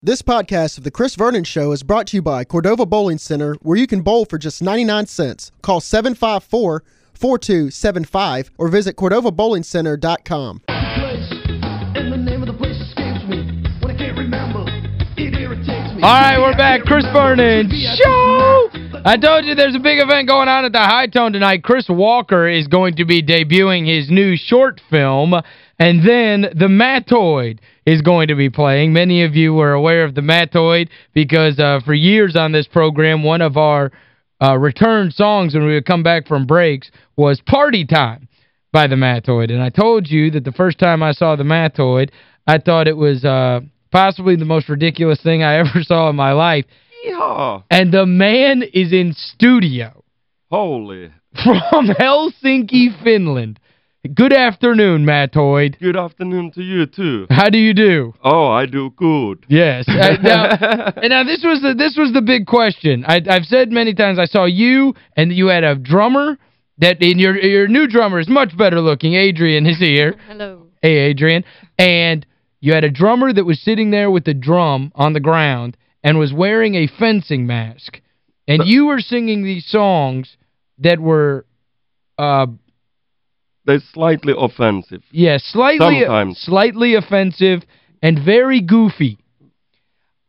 This podcast of The Chris Vernon Show is brought to you by Cordova Bowling Center, where you can bowl for just 99 cents. Call 754-4275 or visit CordovaBowlingCenter.com. All right, we're back. Chris Vernon Show! I told you there's a big event going on at the Hi-Tone tonight. Chris Walker is going to be debuting his new short film, and then the Mattoid is going to be playing. Many of you were aware of the Mattoid because uh, for years on this program, one of our uh, return songs when we would come back from breaks was Party Time by the Mattoid. And I told you that the first time I saw the Mattoid, I thought it was uh, possibly the most ridiculous thing I ever saw in my life. Yeah. And the man is in studio. Holy. From Helsinki, Finland. Good afternoon, Mattoid. Good afternoon to you, too. How do you do? Oh, I do good. Yes. Uh, now, and now this was the this was the big question. I I've said many times I saw you and you had a drummer that in your your new drummer is much better looking. Adrian is here. Hello. Hey Adrian. And you had a drummer that was sitting there with the drum on the ground and was wearing a fencing mask. And you were singing these songs that were uh They're slightly offensive. yeah, slightly Sometimes. slightly offensive and very goofy.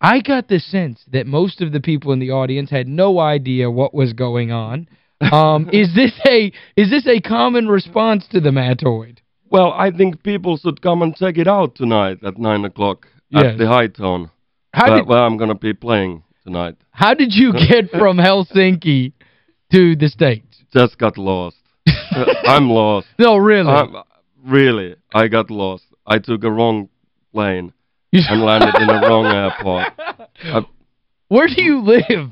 I got the sense that most of the people in the audience had no idea what was going on. Um, is this a is this a common response to the Mattoid? Well, I think people should come and check it out tonight at 9 o'clock Yes. at the Hi-Tone, How where, did where I'm going to be playing tonight. how did you get from Helsinki to the States? Just got lost. I'm lost. No, really. I'm, really, I got lost. I took a wrong plane and landed in a wrong airport. I, Where do you live?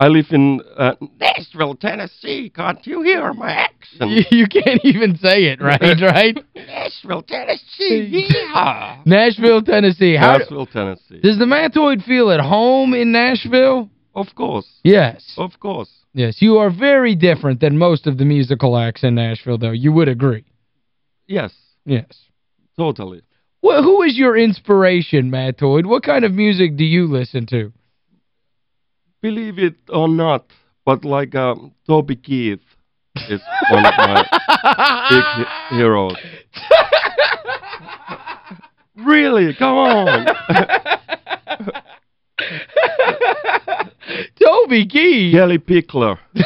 I live in uh, Nashville, Tennessee. Can't you hear my accent? You, you can't even say it, right? Right? Nashville, Tennessee. Yeah. Nashville, Tennessee. How Nashville, Tennessee. does the Mattoid feel at home in Nashville? Of course. Yes. Of course. Yes, you are very different than most of the musical acts in Nashville, though. You would agree. Yes, Yes. totally. Well, who is your inspiration, Mattoid? What kind of music do you listen to? Believe it or not, but like um, Toby Keith is one of my big he- heroes. really? Come on. Toby Keith. Kellie Pickler.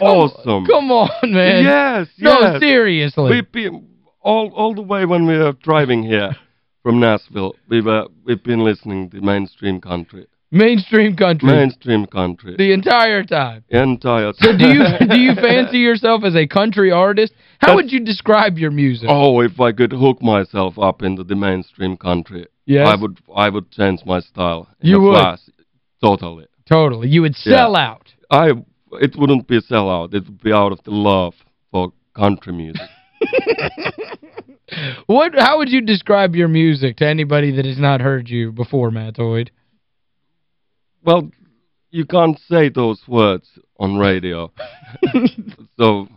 Awesome. Come on, man. Yes, No, yes. seriously. We've all all the way when we were driving here from Nashville. We were we've been listening to mainstream country. Mainstream country. Mainstream country. the entire time. entire time. So do you do you fancy yourself as a country artist? How That's- would you describe your music? Oh, if I could hook myself up into the mainstream country, Yes. I would I would change my style. You would? flash. Totally. Totally. You would sell out. I it wouldn't be a sellout. It would be out of the love for country music. What how would you describe your music to anybody that has not heard you before, Mattoid? well, you can't say those words on radio. so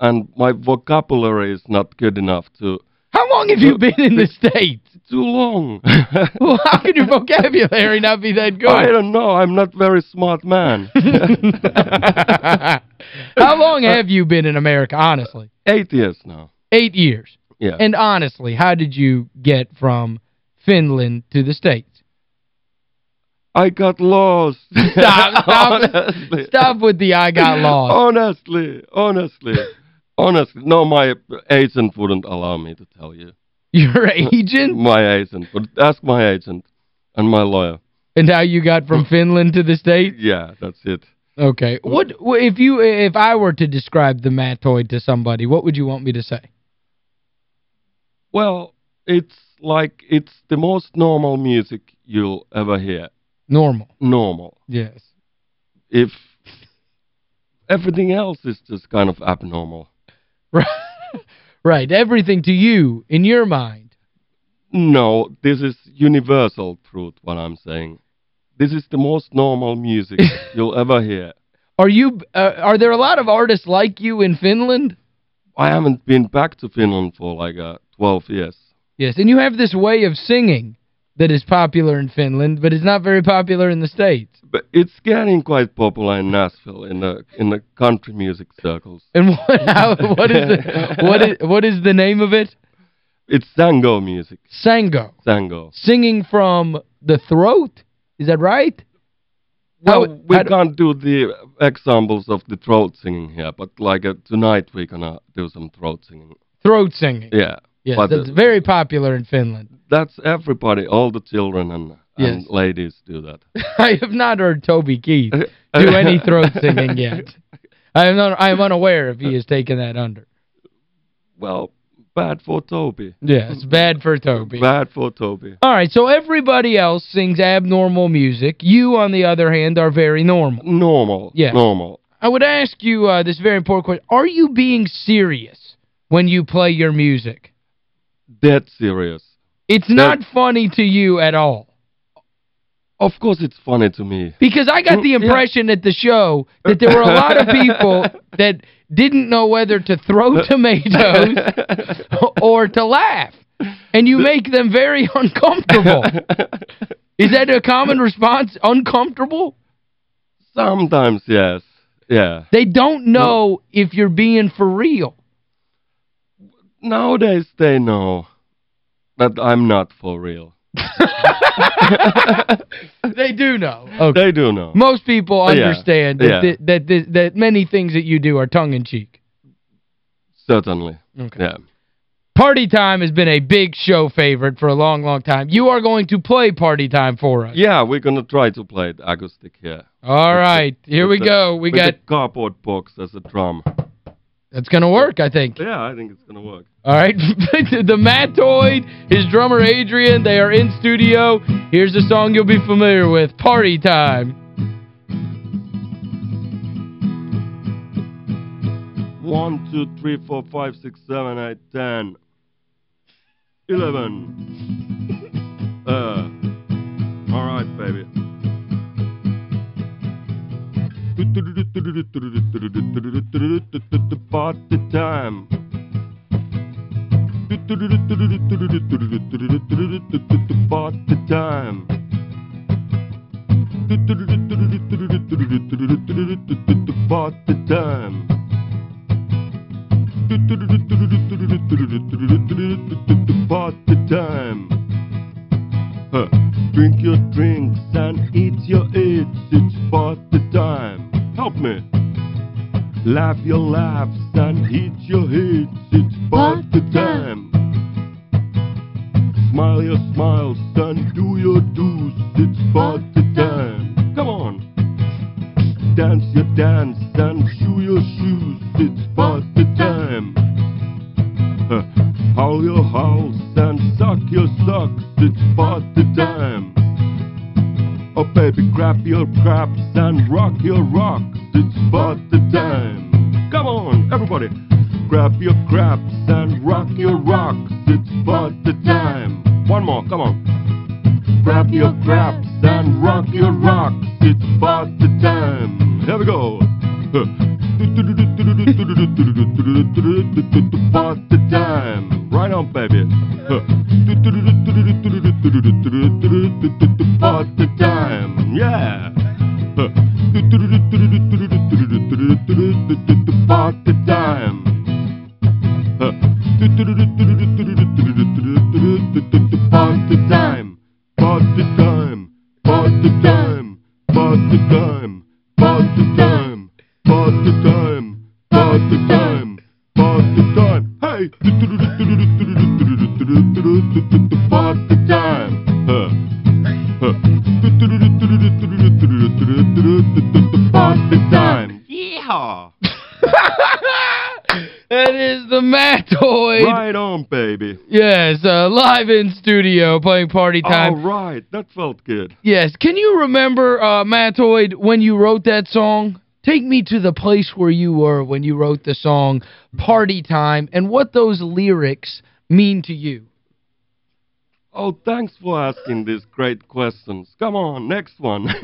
and my vocabulary is not good enough to How long have you been in the States? too long. Well, how can your vocabulary not be that good? I don't know. I'm not very smart man. how long have you been in America, honestly? Eight years now. Eight years. Yeah. And honestly, how did you get from Finland to the States? I got lost. Stop, stop, stop with the I got lost. Honestly, honestly, honestly. No, my agent wouldn't allow me to tell you. Your agent? My agent. But ask my agent and my lawyer. And how you got from Finland to the States? Yeah, that's it. Okay. What if you if I were to describe the Mattoid to somebody, what would you want me to say? Well, it's like it's the most normal music you'll ever hear. Normal. Normal. Yes. If everything else is just kind of abnormal. Right. Everything to you, in your mind. No, this is universal truth, what I'm saying. This is the most normal music you'll ever hear. Are you uh, are there a lot of artists like you in Finland? I haven't been back to Finland for like uh, 12 years. Yes, and you have this way of singing that is popular in Finland, but it's not very popular in the States. But it's getting quite popular in Nashville in the in the country music circles. And what how, what is the, what is what is the name of it? It's Sango music. Sango. Sango. Singing from the throat. Is that right? Well, How- we how can't do the examples of the throat singing here, but like uh, tonight we're gonna do some throat singing. Throat singing. Yeah. Yes, but, that's uh, very popular in Finland. That's everybody, all the children and, and Yes. ladies do that. I have not heard Toby Keith do any throat singing yet. I am not I am unaware if he has taken that under. Well, bad for Toby. Yes, bad for Toby. Bad for Toby. All right, so everybody else sings abnormal music. You, on the other hand, are very normal. Normal. Yeah. Normal. I would ask you uh, this very important question. Are you being serious when you play your music? Dead serious. It's not funny to you at all. Of course it's funny to me. Because I got the Yeah. impression at the show that there were a lot of people that didn't know whether to throw tomatoes or to laugh. And you make them very uncomfortable. Is that a common response? Uncomfortable? Sometimes, yes. Yeah. They don't know if you're being for real. Nowadays they know that I'm not for real. They do know. Okay. They do know. Most people Yeah. understand that, Yeah. that, that, that, that many things that you do are tongue-in-cheek. Certainly. Okay. Yeah. Party Time has been a big show favorite for a long, long time. You are going to play Party Time for us. Yeah, we're going to try to play it acoustic here. All right. Here we the- go. We got the cardboard box as a drum. That's going to work, I think. Yeah, I think it's going to work. All right. the Mattoid, his drummer Adrian, they are in studio. Here's a song you'll be familiar with, Party Time. One, two, three, four, five, six, seven, eight, ten, eleven. uh, all right, baby. Part the time. Part the time. Part the time. Part the time. Huh. Drink your drinks and eat your eats. It's part the time. Help me. Laugh your laughs and hit your hits. It's party time. Smile your smiles and do your do's. It's party time. Come on. Dance your dance and shoe your shoes. It's part party time. Howl your howls and suck your socks. It's party time. Oh baby, grab your craps and rock your rocks. It's party time. Come on, everybody. Grab your craps and rock your rocks. It's party time. One more, come on. Grab your craps and rock your rocks. It's party time. Here we go. Bust the time. Right on, baby. Part the time. Yeah. Part the time. Part the time. Yes, uh, live in studio playing Party Time. All right. That felt good. Yes. Can you remember, uh, Mattoid, when you wrote that song? Take me to the place where you were when you wrote the song Party Time and what those lyrics mean to you. Oh, thanks for asking these great questions. Come on, next one.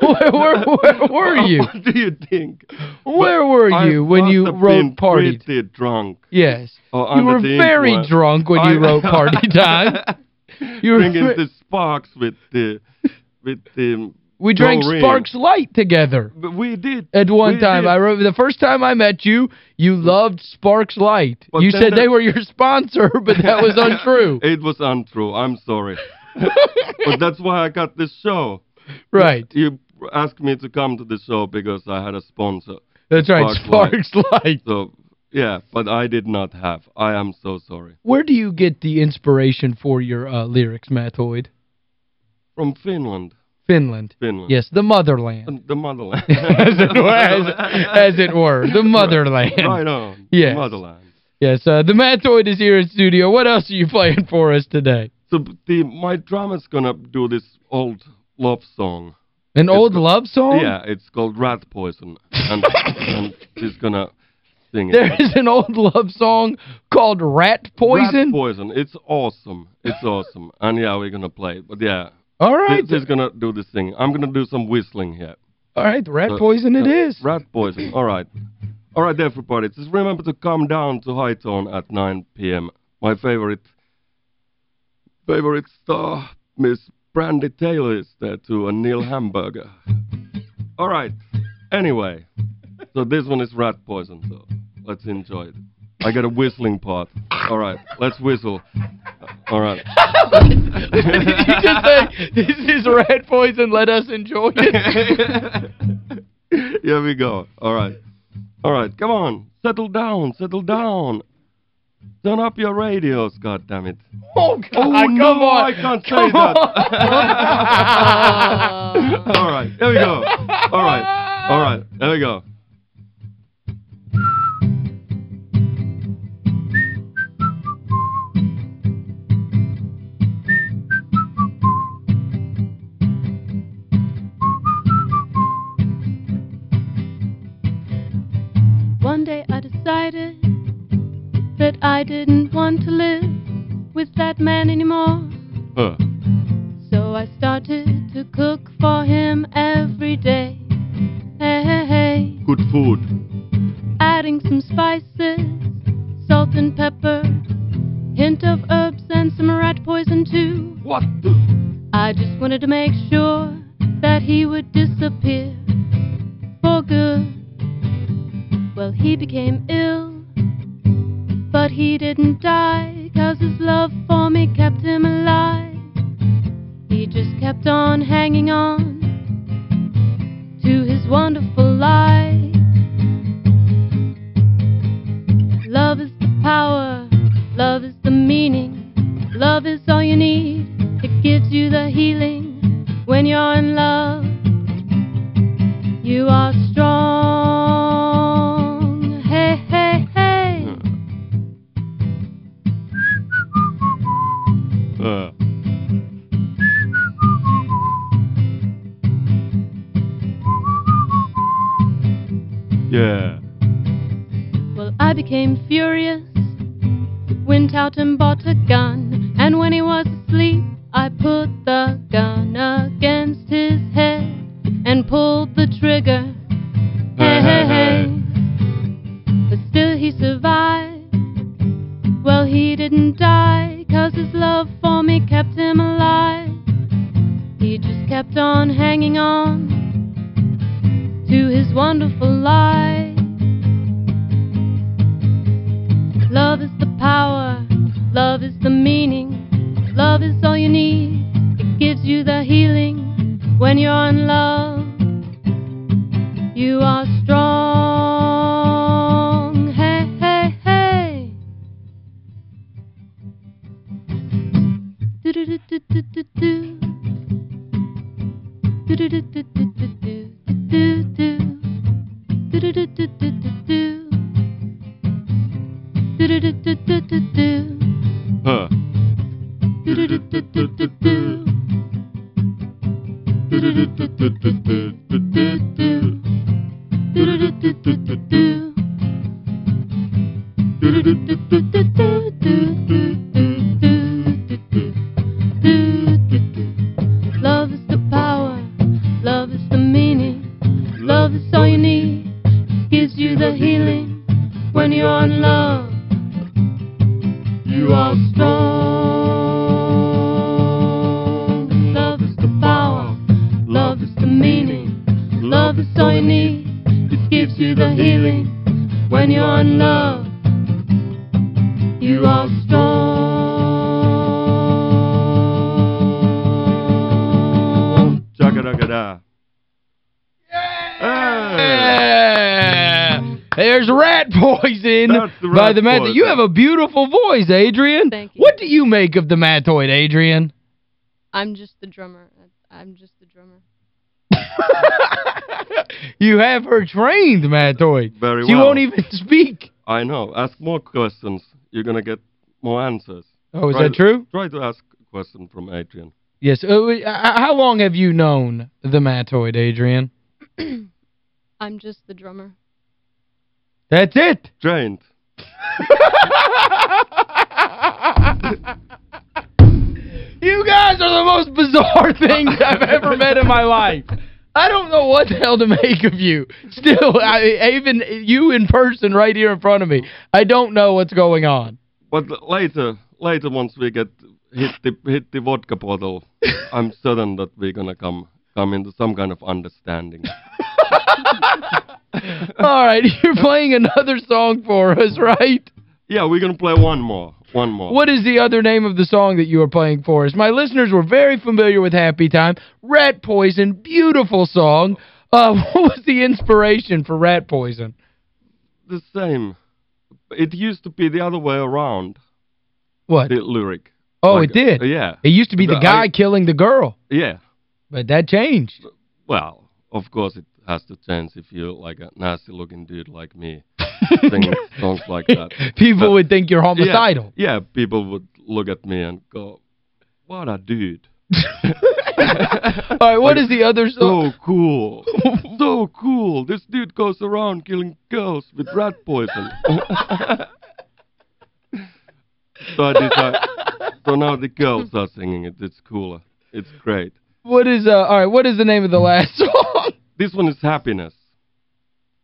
where, where, where were you? What do you think? Where were you I when you wrote been Party pretty drunk. Yes. Oh, or You were very influence. drunk when you wrote Party Time. You were- drinking the Sparks with the with the We drank. Sparks Light together. But we did At one we time, did. I remember the first time I met you, you loved Sparks Light. But you said the- they were your sponsor, but that was untrue. It was untrue. I'm sorry. but that's why I got this show. right. You asked me to come to the show because I had a sponsor. That's right, Sparks Sparks Light. So, yeah, but I did not have. I am so sorry. Where do you get the inspiration for your uh, lyrics, Mattoid? From Finland. Finland. Finland. Yes, the motherland. The motherland. as, it were, as, as it were, the motherland. Right on. Yes. The motherland. Yes, uh, the Mattoid is here in studio. What else are you playing for us today? So the my drummer's gonna do this old love song. An old love song? Yeah, it's called Rat Poison. And, and she's gonna sing it. There's an old love song called Rat Poison? Rat Poison. It's awesome. It's awesome. And yeah, we're gonna play it. But yeah, All right. she's gonna do this thing. I'm gonna do some whistling here. All right, Rat So- Poison it so, is. Rat Poison. All right. All right, everybody. Just remember to come down to Hi-Tone at 9 p.m. My favorite favorite star, Miss Brandy Taylor, is there too, and Neil Hamburger. All right. Anyway, so this one is Rat Poison, so let's enjoy it. I got a whistling part. All right, let's whistle. All right. Did you just say, this is Rat Poison, let us enjoy it? Here we go. All right. All right, come on. Settle down, settle down. Turn up your radios, God damn it. Oh, God, Oh, come no, on. I can't say Come that. All right, here we go. All right, all right, there we go. That man anymore. So I started to cook for him every day. Hey, hey, hey. Good food. Adding some spices, salt and pepper, hint of herbs and some rat poison too. What the? I just wanted to make sure need. It gives you the healing when you're in love. You are strong. Hey, hey, hey. Uh. Yeah. Well, I became furious, went out and bought a gun, and when he was cause his love for me kept him alive. He just kept on hanging on to his wonderful life. Love is the power, love is the meaning, love is all you need. It gives you the healing when you're in Do, do, do, When you're in love, you are strong. Chakadakada. Yeah. There's rat poison That's the by the Mattoid. You have a beautiful voice, Adrian. Thank you. What do you make of the Mattoid, Adrian? I'm just the drummer. I'm just the drummer. you have her trained, Mattoid. Very She well. won't even speak. I know. Ask more questions. You're going to get more answers. Oh, is Try that to- true? Try to ask a question from Adrian. Yes. Uh, uh, how long have you known the Mattoid, Adrian? I'm just the drummer. That's it. Trained. guys are the most bizarre things I've ever met in my life. I don't know what the hell to make of you. Still, I, even you in person right here in front of me, I don't know what's going on. But later, later once we get hit the hit the vodka bottle, I'm certain that we're gonna come come into some kind of understanding. All right, you're playing another song for us, right? Yeah, we're gonna play one more, one more. What is the other name of the song that you are playing for us? My listeners were very familiar with Happy Time. Rat Poison, beautiful song. Uh, what was the inspiration for Rat Poison? The same. It used to be the other way around. What? The lyric. oh, Like, it did? uh, yeah, It used to be the The- guy I- killing the girl, yeah. but that changed. Well, of course it has to change if you're like a nasty-looking dude like me singing songs like that. People But- would think you're homicidal. Yeah, yeah, people would look at me and go, "What a dude." All right, what Like, is the other song? So cool. so cool. This dude goes around killing girls with rat poison. so I decided, so now the girls are singing it. It's cooler. It's great. What is, uh, all right, what is the name of the last song? This one is happiness.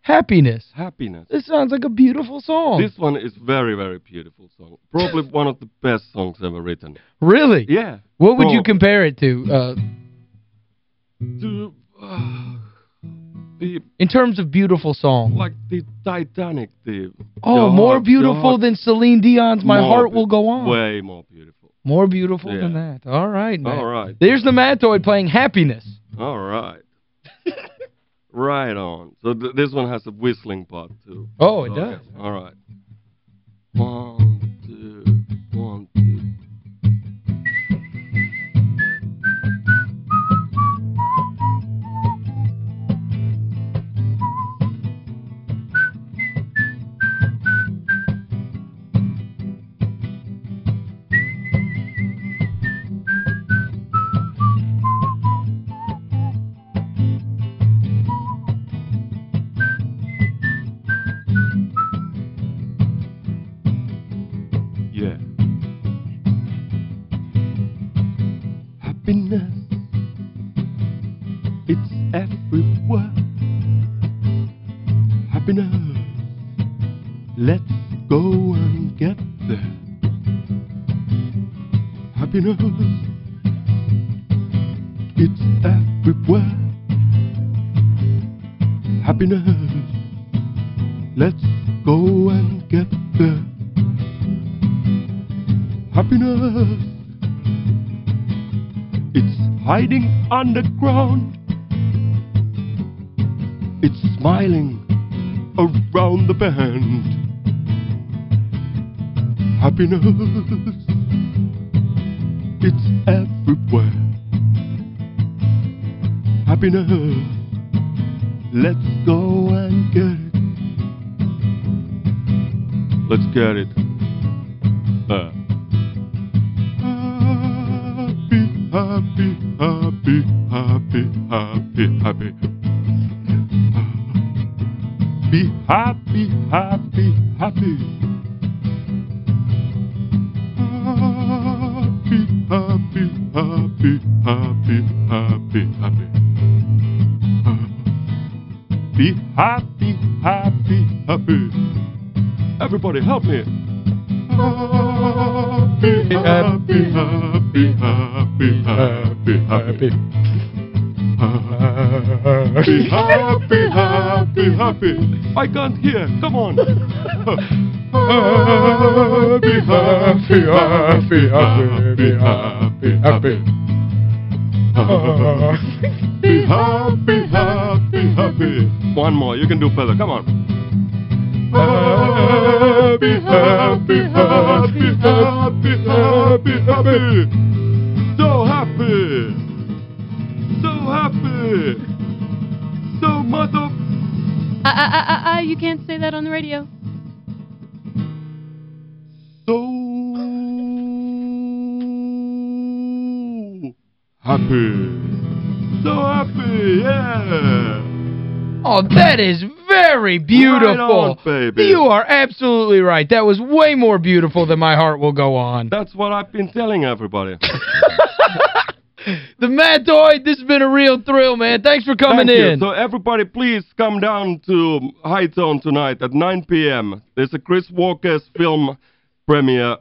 Happiness. Happiness. This sounds like a beautiful song. This one is very, very beautiful song. Probably one of the best songs ever written. really? Yeah. What would you compare it to? Uh, To, uh, the in terms of beautiful song. like the Titanic, the Oh, the more heart- beautiful than Celine Dion's My Heart Will Go On. Way more beautiful. More beautiful than that. All right, man. All right. There's the Mattoid playing Happiness. All right. Right on. So th this one has a whistling part too. Oh, it Okay, does. All right. One, Happiness, bend. Happiness. It's everywhere. Happiness. Let's go and get it. Let's get it. Uh. Happy, happy, happy, happy, happy, happy. Be happy, happy, happy. Happy, happy, happy, happy, happy, happy. Be happy, happy, happy. Everybody help me. Happy, happy, happy, happy, happy, happy. Be happy, happy, happy. happy. I can't hear. Come on. Happy, happy, happy, happy, happy, happy. Be happy, happy, happy. One more. You can do better. Come on. Happy, happy, happy, happy, happy, happy. So happy. I, I, I, I, you can't say that on the radio. So happy. So happy, yeah. Oh, that is very beautiful. Right on, baby. You are absolutely right. That was way more beautiful than my heart will go on. That's what I've been telling everybody. the Mattoid, this has been a real thrill, man. Thanks for coming Thank you. in. So everybody, please come down to Hi-Tone tonight at 9 p.m. There's a Chris Walker's film premiere,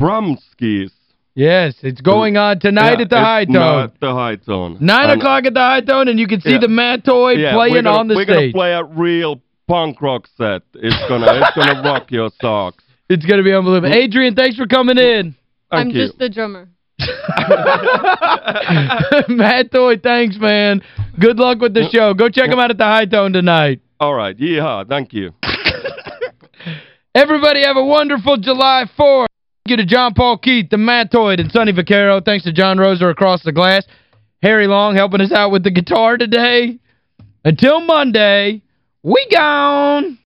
Brumskis. Yes, it's going on tonight Yeah, at the it's High now Tone. At the Hi-Tone. Nine o'clock at the Hi-Tone, and you can see Yeah. the Mattoid yeah, playing gonna, on the stage. we're gonna play a real punk rock set. It's gonna it's gonna rock your socks. It's going to be unbelievable. Mm. Adrian, thanks for coming in. Thank I'm you. just the drummer. Mattoid, thanks, man. Good luck with the show. Go check him out at the Hi-Tone tonight. All right, yeehaw, thank you. Everybody have a wonderful July 4th. Thank you to John Paul Keith, the Mattoid, and Sonny Vaccaro. Thanks to John Roser across the glass. Harry Long helping us out with the guitar today. Until Monday, we gone.